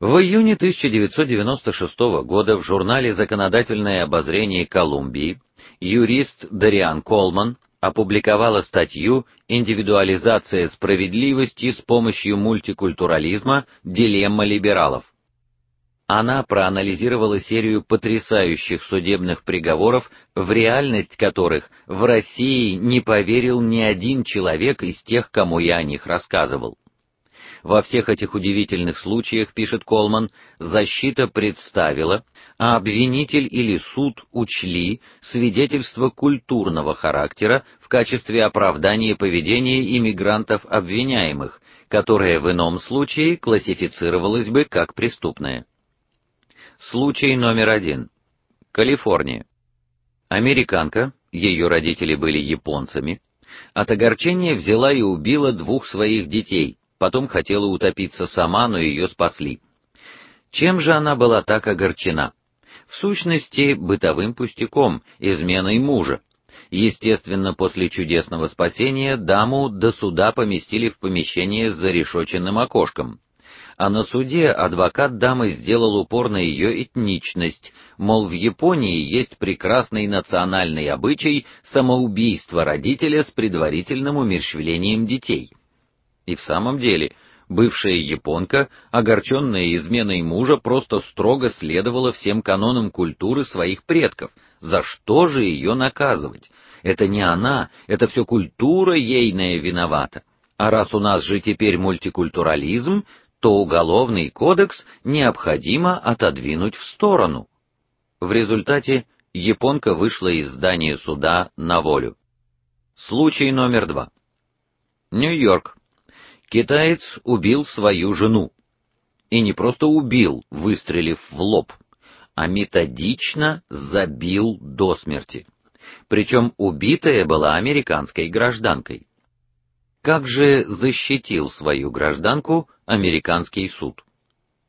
В июне 1996 года в журнале Законодательное обозрение Колумбии юрист Дариан Колман опубликовала статью Индивидуализация справедливости с помощью мультикультурализма. Дилемма либералов. Она проанализировала серию потрясающих судебных приговоров, в реальность которых в России не поверил ни один человек из тех, кому я о них рассказывал. Во всех этих удивительных случаях, пишет Колман, защита представила, а обвинитель или суд учли свидетельства культурного характера в качестве оправдания поведения иммигрантов обвиняемых, которое в ином случае классифицировалось бы как преступное. Случай номер один. Калифорния. Американка, ее родители были японцами, от огорчения взяла и убила двух своих детей, потом хотела утопиться сама, но ее спасли. Чем же она была так огорчена? В сущности, бытовым пустяком, изменой мужа. Естественно, после чудесного спасения даму до суда поместили в помещение с зарешоченным окошком. А на суде адвокат дамы сделал упор на ее этничность, мол, в Японии есть прекрасный национальный обычай самоубийства родителя с предварительным умерщвлением детей. И в самом деле, бывшая японка, огорченная изменой мужа, просто строго следовала всем канонам культуры своих предков. За что же ее наказывать? Это не она, это все культура ейная виновата. А раз у нас же теперь мультикультурализм, то уголовный кодекс необходимо отодвинуть в сторону. В результате японка вышла из здания суда на волю. Случай номер два. Нью-Йорк. Китаец убил свою жену. И не просто убил, выстрелив в лоб, а методично забил до смерти. Причем убитая была американской гражданкой. Как же защитил свою гражданку американский суд?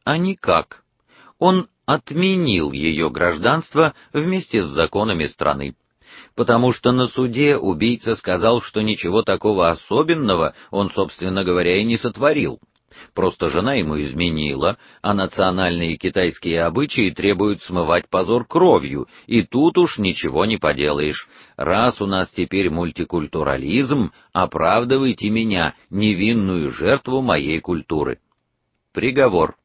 А никак. Он отменил ее гражданство вместе с законами страны потому что на суде убийца сказал, что ничего такого особенного он, собственно говоря, и не сотворил. Просто жена ему изменила, а национальные китайские обычаи требуют смывать позор кровью, и тут уж ничего не поделаешь. Раз у нас теперь мультикультурализм, оправдывайте меня, невинную жертву моей культуры. Приговор.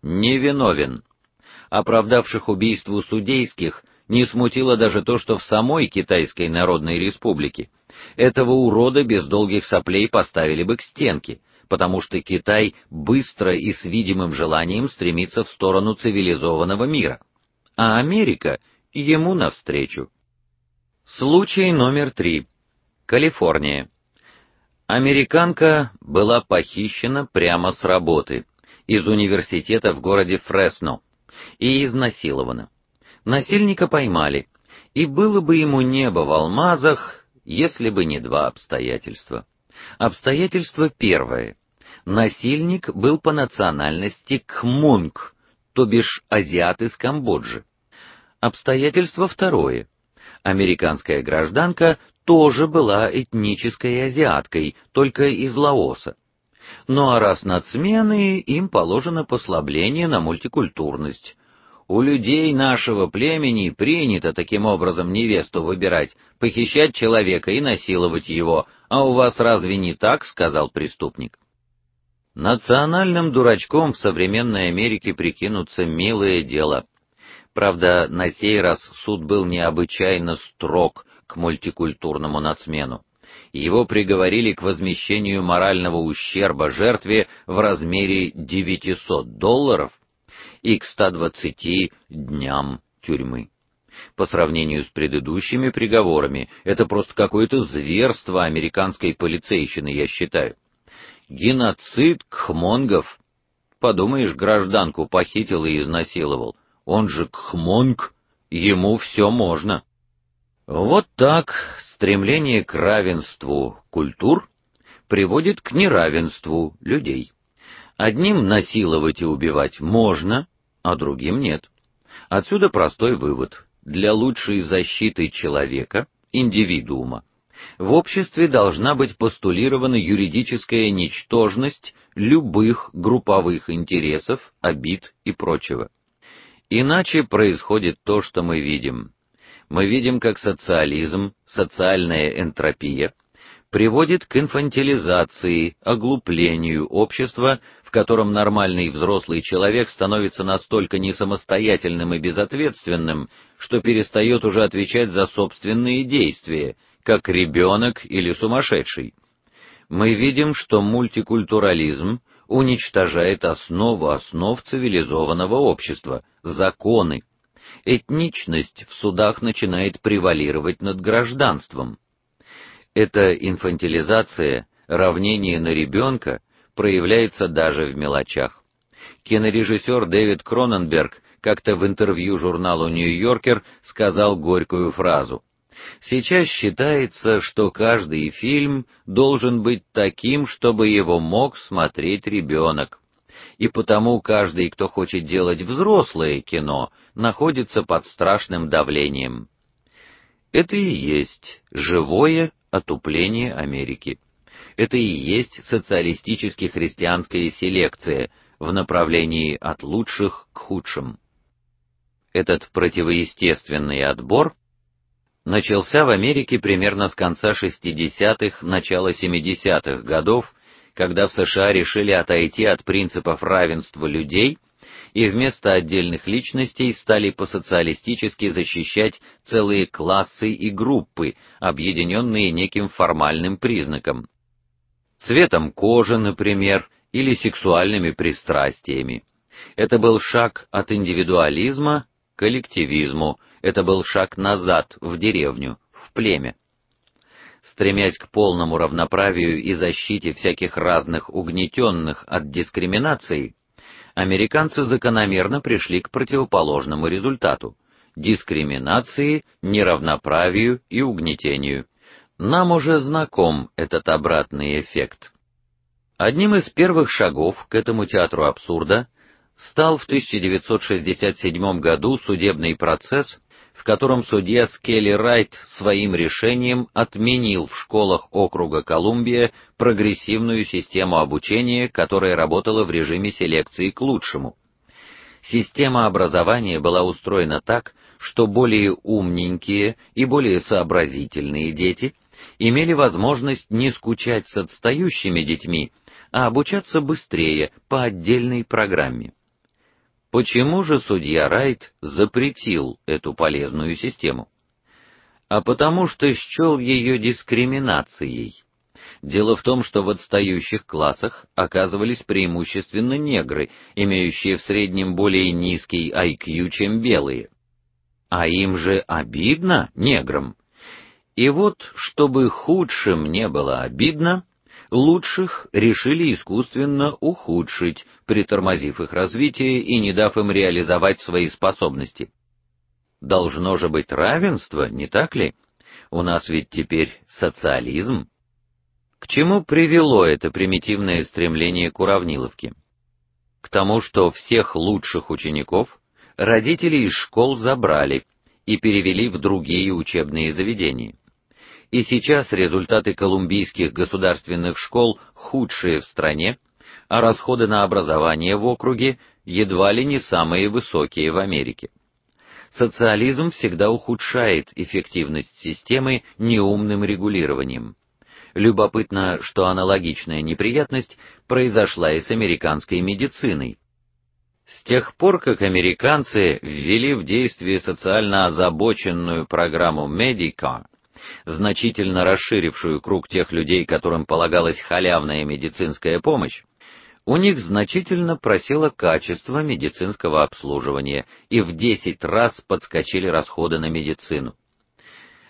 Невиновен. Оправдавших убийству судейских не смутило даже то, что в самой Китайской Народной Республике этого урода без долгих соплей поставили бы к стенке, потому что Китай быстро и с видимым желанием стремится в сторону цивилизованного мира, а Америка ему навстречу. Случай номер три. Калифорния. Американка была похищена прямо с работы из университета в городе Фресно и изнасилована. Насильника поймали, и было бы ему небо в алмазах, если бы не два обстоятельства. Обстоятельство первое. Насильник был по национальности кхмунг, то бишь азиат из Камбоджи. Обстоятельство второе. Американская гражданка тоже была этнической азиаткой, только из Лаоса. Ну а раз нацмены, им положено послабление на мультикультурность. У людей нашего племени принято таким образом невесту выбирать, похищать человека и насиловать его. А у вас разве не так, сказал преступник. Национальным дурачком в современной Америке прикинуться милое дело. Правда, на сей раз суд был необычайно строг к мультикультурному нацмену. Его приговорили к возмещению морального ущерба жертве в размере 900 долларов и к 120 дням тюрьмы. По сравнению с предыдущими приговорами, это просто какое-то зверство американской полицейщины, я считаю. Геноцид кхмонгов. Подумаешь, гражданку похитил и изнасиловал. Он же кхмонг, ему все можно. Вот так стремление к равенству культур приводит к неравенству людей. Одним насиловать и убивать можно, а другим нет. Отсюда простой вывод: для лучшей защиты человека, индивидуума, В обществе должна быть постулирована юридическая ничтожность любых групповых интересов, обид и прочего. Иначе происходит то, что мы видим. Мы видим, как социализм, социальная энтропия приводит к инфантилизации, оглуплению общества, в котором нормальный взрослый человек становится настолько несамостоятельным и безответственным, что перестает уже отвечать за собственные действия, как ребенок или сумасшедший. Мы видим, что мультикультурализм уничтожает основу основ цивилизованного общества законы. Этничность в судах начинает превалировать над гражданством. Эта инфантилизация, равнение на ребенка проявляется даже в мелочах. Кинорежиссер Дэвид Кроненберг как-то в интервью журналу Нью-Йоркер сказал горькую фразу: Сейчас считается, что каждый фильм должен быть таким, чтобы его мог смотреть ребенок. И потому каждый, кто хочет делать взрослое кино, находится под страшным давлением. Это и есть живое отупление Америки. Это и есть социалистически-христианская селекция в направлении от лучших к худшим. Этот противоестественный отбор начался в Америке примерно с конца 60-х, начала 70-х годов, когда в США решили отойти от принципов равенства людей и вместо отдельных личностей стали по-социалистически защищать целые классы и группы, объединенные неким формальным признаком. Цветом кожи, например, или сексуальными пристрастиями. Это был шаг от индивидуализма к коллективизму, это был шаг назад в деревню, в племя. Стремясь к полному равноправию и защите всяких разных угнетенных от дискриминации, американцы закономерно пришли к противоположному результату дискриминации, неравноправию и угнетению. Нам уже знаком этот обратный эффект. Одним из первых шагов к этому театру абсурда стал в 1967 году судебный процесс, в котором судья Скелли Райт своим решением отменил в школах округа Колумбия прогрессивную систему обучения, которая работала в режиме селекции к лучшему. Система образования была устроена так, что более умненькие и более сообразительные дети имели возможность не скучать с отстающими детьми, а обучаться быстрее по отдельной программе. Почему же судья Райт запретил эту полезную систему? А потому что счел ее дискриминацией. Дело в том, что в отстающих классах оказывались преимущественно негры, имеющие в среднем более низкий IQ, чем белые. А им же обидно неграм. И вот, чтобы худшим не было обидно, лучших решили искусственно ухудшить, притормозив их развитие и не дав им реализовать свои способности. Должно же быть равенство, не так ли? У нас ведь теперь социализм. К чему привело это примитивное стремление к уравниловке? К тому, что всех лучших учеников родители из школ забрали и перевели в другие учебные заведения и сейчас результаты колумбийских государственных школ худшие в стране, а расходы на образование в округе едва ли не самые высокие в Америке. Социализм всегда ухудшает эффективность системы неумным регулированием. Любопытно, что аналогичная неприятность произошла и с американской медициной. С тех пор, как американцы ввели в действие социально озабоченную программу Medicare, значительно расширившую круг тех людей, которым полагалась халявная медицинская помощь, у них значительно просело качество медицинского обслуживания, и в 10 раз подскочили расходы на медицину.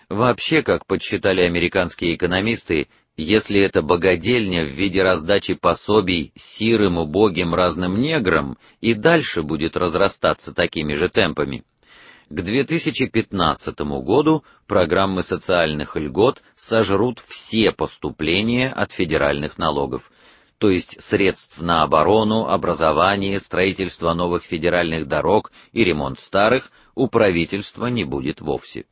Вообще, как подсчитали американские экономисты, если эта богадельня в виде раздачи пособий сирым убогим разным неграм и дальше будет разрастаться такими же темпами, к 2015 году программы социальных льгот сожрут все поступления от федеральных налогов, то есть средств на оборону, образование, строительство новых федеральных дорог и ремонт старых у правительства не будет вовсе.